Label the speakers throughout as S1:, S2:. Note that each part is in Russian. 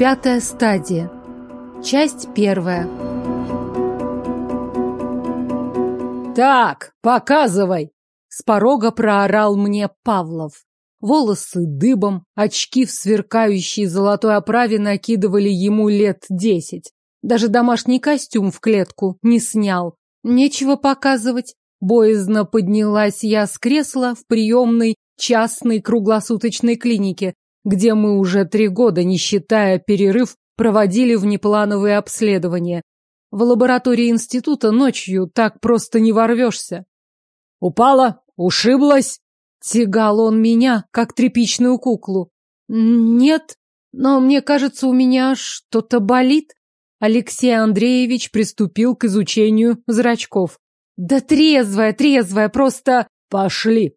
S1: Пятая стадия. Часть первая.
S2: Так, показывай! С порога проорал мне Павлов. Волосы дыбом, очки в сверкающей золотой оправе накидывали ему лет десять. Даже домашний костюм в клетку не снял. Нечего показывать. Боязно поднялась я с кресла в приемной частной круглосуточной клинике, где мы уже три года, не считая перерыв, проводили внеплановые обследования. В лаборатории института ночью так просто не ворвешься. «Упала? Ушиблась?» Тягал он меня, как тряпичную куклу. «Нет, но мне кажется, у меня что-то болит». Алексей Андреевич приступил к изучению зрачков. «Да трезвая, трезвая, просто...» «Пошли!»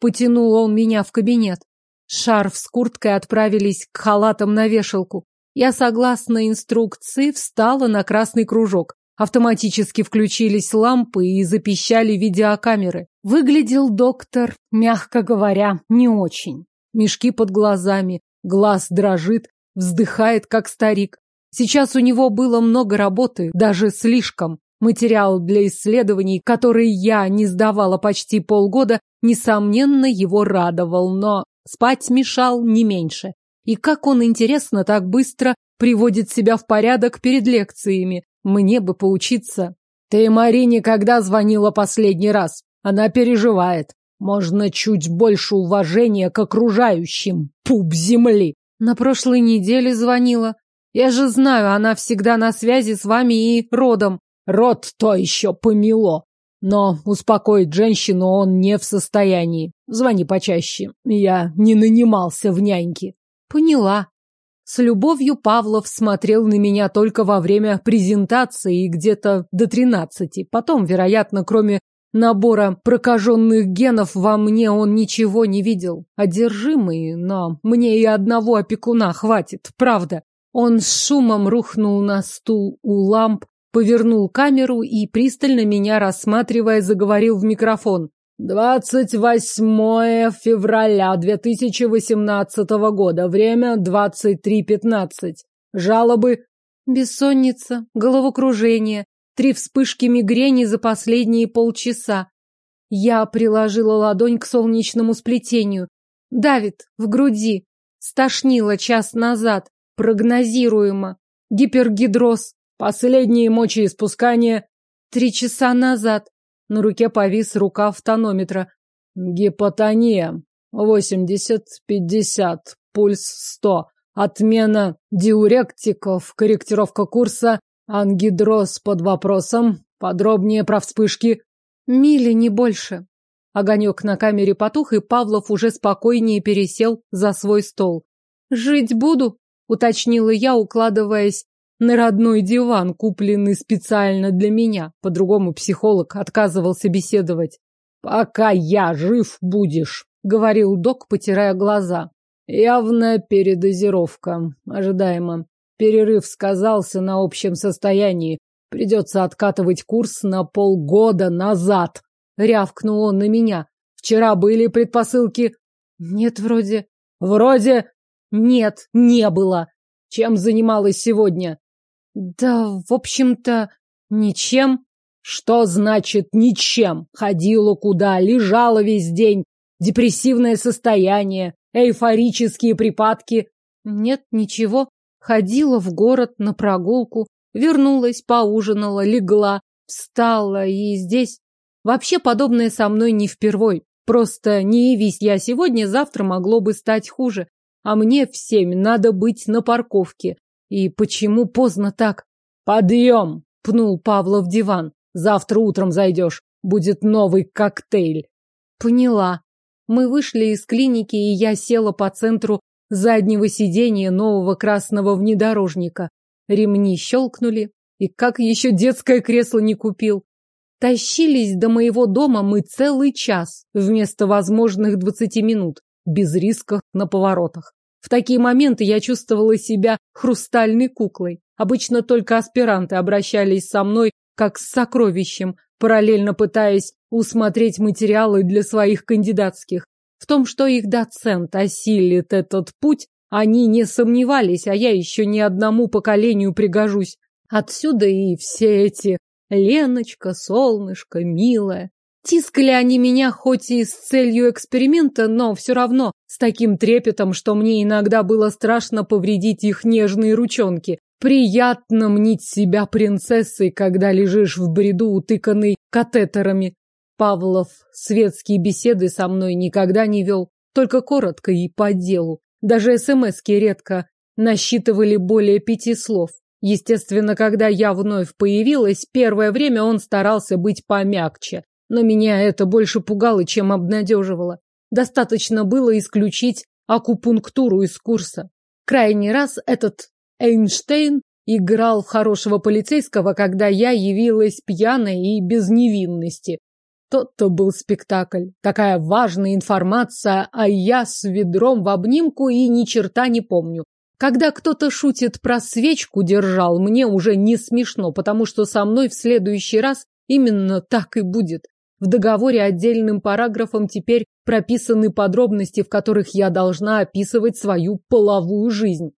S2: Потянул он меня в кабинет. Шарф с курткой отправились к халатам на вешалку. Я, согласно инструкции, встала на красный кружок. Автоматически включились лампы и запищали видеокамеры. Выглядел доктор, мягко говоря, не очень. Мешки под глазами, глаз дрожит, вздыхает, как старик. Сейчас у него было много работы, даже слишком. Материал для исследований, который я не сдавала почти полгода, несомненно, его радовал, но спать мешал не меньше. И как он, интересно, так быстро приводит себя в порядок перед лекциями. Мне бы поучиться. Ты Марине когда звонила последний раз? Она переживает. Можно чуть больше уважения к окружающим. Пуп земли. На прошлой неделе звонила. Я же знаю, она всегда на связи с вами и родом. Род то еще помело. Но успокоить женщину он не в состоянии. Звони почаще. Я не нанимался в няньки. Поняла. С любовью Павлов смотрел на меня только во время презентации и где-то до тринадцати. Потом, вероятно, кроме набора прокаженных генов во мне он ничего не видел. Одержимый, но мне и одного опекуна хватит, правда. Он с шумом рухнул на стул у ламп, повернул камеру и, пристально меня рассматривая, заговорил в микрофон. Двадцать восьмое февраля две тысячи восемнадцатого года. Время двадцать три пятнадцать. Жалобы. Бессонница, головокружение, три вспышки мигрени за последние полчаса. Я приложила ладонь к солнечному сплетению. Давит в груди. Стошнило час назад. Прогнозируемо. Гипергидроз. Последние мочеиспускания. Три часа назад. На руке повис рукав тонометра. Гипотония. Восемьдесят, пятьдесят, пульс сто. Отмена диуректиков, корректировка курса, ангидроз под вопросом. Подробнее про вспышки. Мили, не больше. Огонек на камере потух, и Павлов уже спокойнее пересел за свой стол. «Жить буду», — уточнила я, укладываясь на родной диван, купленный специально для меня. По-другому психолог отказывался беседовать. «Пока я жив будешь», — говорил док, потирая глаза. Явная передозировка. Ожидаемо. Перерыв сказался на общем состоянии. Придется откатывать курс на полгода назад. Рявкнул он на меня. Вчера были предпосылки? Нет, вроде. Вроде? Нет, не было. Чем занималась сегодня? Да, в общем-то, ничем. Что значит ничем? Ходила куда, лежала весь день. Депрессивное состояние, эйфорические припадки. Нет, ничего. Ходила в город на прогулку, вернулась, поужинала, легла, встала и здесь. Вообще подобное со мной не впервой. Просто не явись я сегодня, завтра могло бы стать хуже. А мне в семь надо быть на парковке. И почему поздно так? Подъем! Пнул Павла в диван. Завтра утром зайдешь. Будет новый коктейль. Поняла. Мы вышли из клиники, и я села по центру заднего сиденья нового красного внедорожника. Ремни щелкнули. И как еще детское кресло не купил? Тащились до моего дома мы целый час, вместо возможных двадцати минут, без рисков на поворотах. В такие моменты я чувствовала себя хрустальной куклой. Обычно только аспиранты обращались со мной как с сокровищем, параллельно пытаясь усмотреть материалы для своих кандидатских. В том, что их доцент осилит этот путь, Они не сомневались, а я еще ни одному поколению пригожусь. Отсюда и все эти Леночка, солнышко, милая. Тискали они меня хоть и с целью эксперимента, но все равно с таким трепетом, что мне иногда было страшно повредить их нежные ручонки. Приятно мнить себя принцессой, когда лежишь в бреду, утыканный катетерами. Павлов светские беседы со мной никогда не вел, только коротко и по делу. Даже СМСки редко насчитывали более пяти слов. Естественно, когда я вновь появилась, первое время он старался быть помягче, но меня это больше пугало, чем обнадеживало. Достаточно было исключить акупунктуру из курса. Крайний раз этот Эйнштейн играл в хорошего полицейского, когда я явилась пьяной и без невинности. Тот-то был спектакль. Такая важная информация, а я с ведром в обнимку и ни черта не помню. Когда кто-то шутит про свечку держал, мне уже не смешно, потому что со мной в следующий раз именно так и будет. В договоре отдельным параграфом теперь прописаны подробности, в которых я должна описывать свою половую жизнь.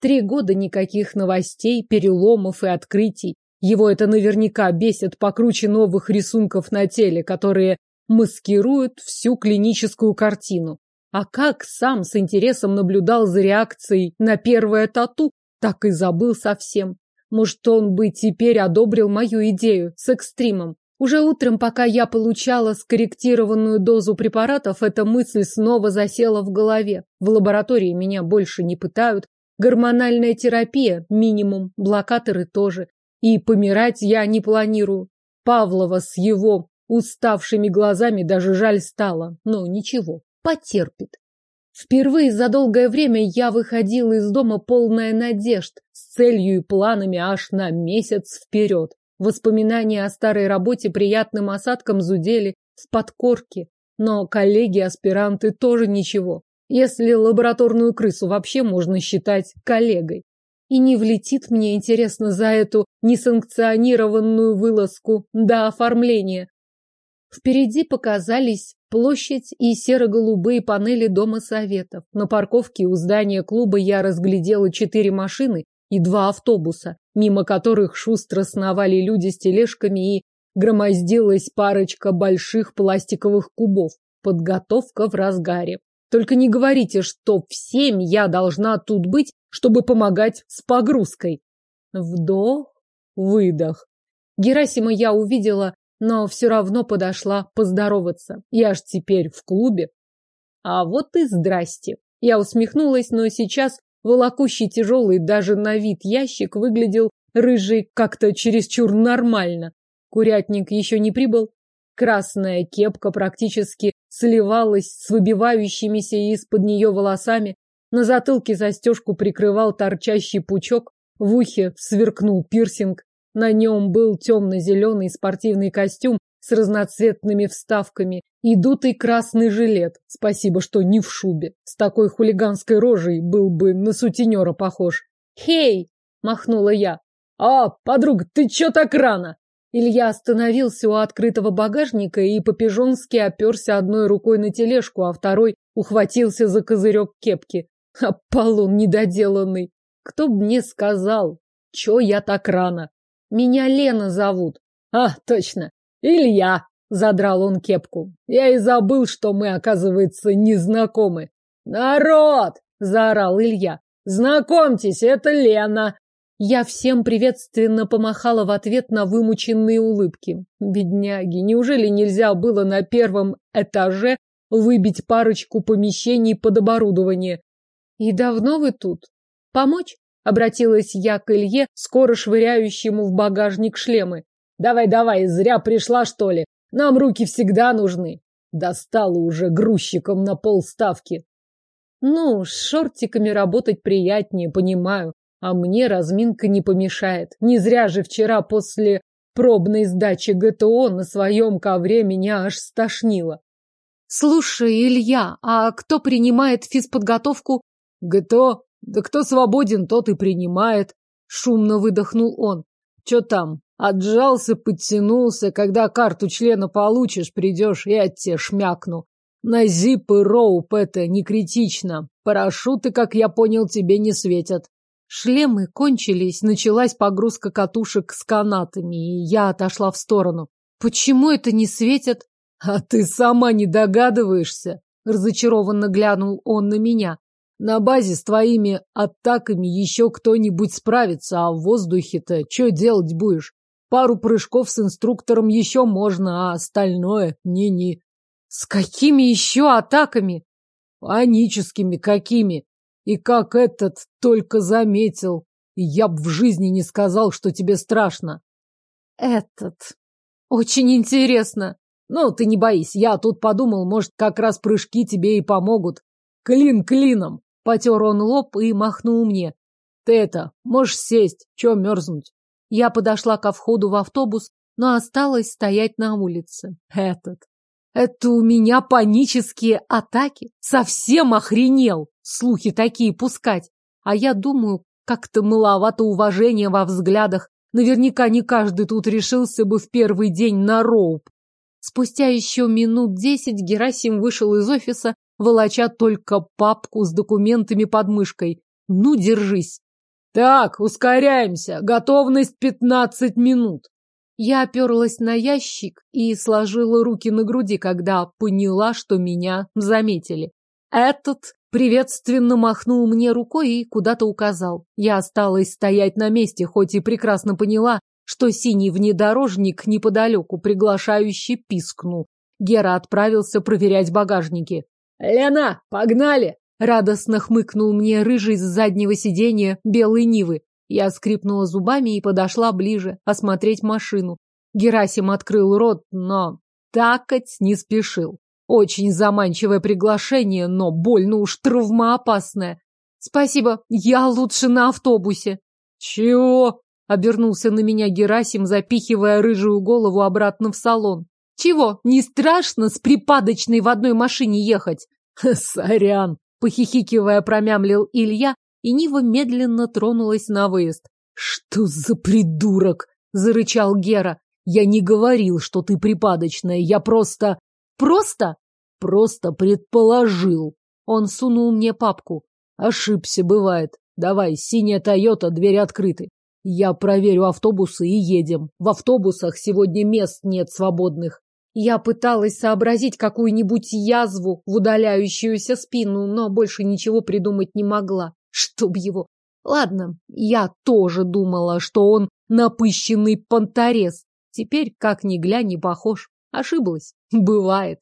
S2: Три года никаких новостей, переломов и открытий. Его это наверняка бесит покруче новых рисунков на теле, которые маскируют всю клиническую картину. А как сам с интересом наблюдал за реакцией на первое тату, так и забыл совсем. Может, он бы теперь одобрил мою идею с экстримом. Уже утром, пока я получала скорректированную дозу препаратов, эта мысль снова засела в голове. В лаборатории меня больше не пытают. Гормональная терапия – минимум, блокаторы тоже. И помирать я не планирую. Павлова с его уставшими глазами даже жаль стало. Но ничего, потерпит. Впервые за долгое время я выходила из дома полная надежд, с целью и планами аж на месяц вперед. Воспоминания о старой работе приятным осадком зудели в подкорке, но коллеги-аспиранты тоже ничего, если лабораторную крысу вообще можно считать коллегой. И не влетит мне, интересно, за эту несанкционированную вылазку до оформления. Впереди показались площадь и серо-голубые панели Дома Советов. На парковке у здания клуба я разглядела четыре машины и два автобуса, мимо которых шустро сновали люди с тележками и громоздилась парочка больших пластиковых кубов. Подготовка в разгаре. Только не говорите, что всем я должна тут быть, чтобы помогать с погрузкой. Вдох, выдох. Герасима я увидела но все равно подошла поздороваться. Я ж теперь в клубе. А вот и здрасте. Я усмехнулась, но сейчас волокущий тяжелый даже на вид ящик выглядел рыжий как-то чересчур нормально. Курятник еще не прибыл. Красная кепка практически сливалась с выбивающимися из-под нее волосами. На затылке застежку прикрывал торчащий пучок, в ухе сверкнул пирсинг. На нем был темно-зеленый спортивный костюм с разноцветными вставками и дутый красный жилет. Спасибо, что не в шубе. С такой хулиганской рожей был бы на сутенера похож. «Хей!» – махнула я. «А, подруга, ты чё так рано?» Илья остановился у открытого багажника и по-пижонски оперся одной рукой на тележку, а второй ухватился за козырек кепки. Аполлон недоделанный. Кто б мне сказал, чё я так рано? Меня Лена зовут. А, точно. Илья. Задрал он кепку. Я и забыл, что мы, оказывается, не знакомы. Народ! Заорал Илья. Знакомьтесь, это Лена. Я всем приветственно помахала в ответ на вымученные улыбки. Бедняги, неужели нельзя было на первом этаже выбить парочку помещений под оборудование? И давно вы тут? Помочь? Обратилась я к Илье, скоро швыряющему в багажник шлемы. Давай, давай, зря пришла, что ли? Нам руки всегда нужны. Достала уже грузчиком на полставки. Ну, с шортиками работать приятнее, понимаю. А мне разминка не помешает. Не зря же вчера после пробной сдачи ГТО на своем ковре меня аж стошнило. Слушай, Илья, а кто принимает физподготовку? ГТО да кто свободен, тот и принимает. Шумно выдохнул он. Че там? Отжался, подтянулся. Когда карту члена получишь, придешь, я тебе шмякну.
S3: На Зип и Роуп это не критично. Парашюты, как я понял, тебе не светят.
S2: Шлемы кончились, началась погрузка катушек с канатами, и я отошла в сторону. Почему это не светят?
S3: А ты сама не догадываешься, разочарованно глянул он на меня. На базе с твоими атаками еще кто-нибудь справится, а в воздухе-то что делать будешь? Пару прыжков с инструктором еще можно, а остальное не-не.
S2: С какими еще атаками?
S3: Паническими какими. И как этот только заметил. Я б в жизни не сказал, что тебе страшно.
S2: Этот. Очень интересно.
S3: Ну, ты не боись, я тут подумал, может, как раз прыжки тебе и помогут. Клин клином. Потер он лоб и махнул мне. Ты это, можешь сесть, чё мерзнуть?
S2: Я подошла ко входу в автобус, но осталась стоять на улице. Этот. Это у меня панические атаки. Совсем охренел слухи такие пускать. А я думаю, как-то маловато уважения во взглядах. Наверняка не каждый тут решился бы в первый день на роуп. Спустя еще минут десять Герасим вышел из офиса, волоча только папку с документами под мышкой. Ну, держись.
S3: Так, ускоряемся. Готовность пятнадцать минут.
S2: Я оперлась на ящик и сложила руки на груди, когда поняла, что меня заметили. Этот приветственно махнул мне рукой и куда-то указал. Я осталась стоять на месте, хоть и прекрасно поняла, что синий внедорожник неподалеку приглашающий пискнул. Гера отправился проверять багажники.
S3: «Лена, погнали!»
S2: Радостно хмыкнул мне рыжий с заднего сиденья белой Нивы. Я скрипнула зубами и подошла ближе, осмотреть машину. Герасим открыл рот, но такать не спешил. Очень заманчивое приглашение, но больно уж травмоопасное. Спасибо, я лучше на автобусе.
S3: Чего?
S2: Обернулся на меня Герасим, запихивая рыжую голову обратно в салон. Чего, не страшно с припадочной в одной машине ехать?
S3: Сорян,
S2: похихикивая, промямлил Илья, и Нива медленно тронулась на выезд.
S3: Что за придурок? зарычал Гера. Я не говорил, что ты припадочная, я просто
S2: Просто?
S3: Просто предположил. Он сунул мне папку. Ошибся, бывает. Давай, синяя Тойота, двери открыты. Я проверю автобусы и едем. В автобусах сегодня мест нет свободных.
S2: Я пыталась сообразить какую-нибудь язву в удаляющуюся спину, но больше ничего придумать не могла. Чтоб его... Ладно, я тоже думала, что он напыщенный понторез. Теперь, как ни глянь, не похож. Ошиблась. Бывает.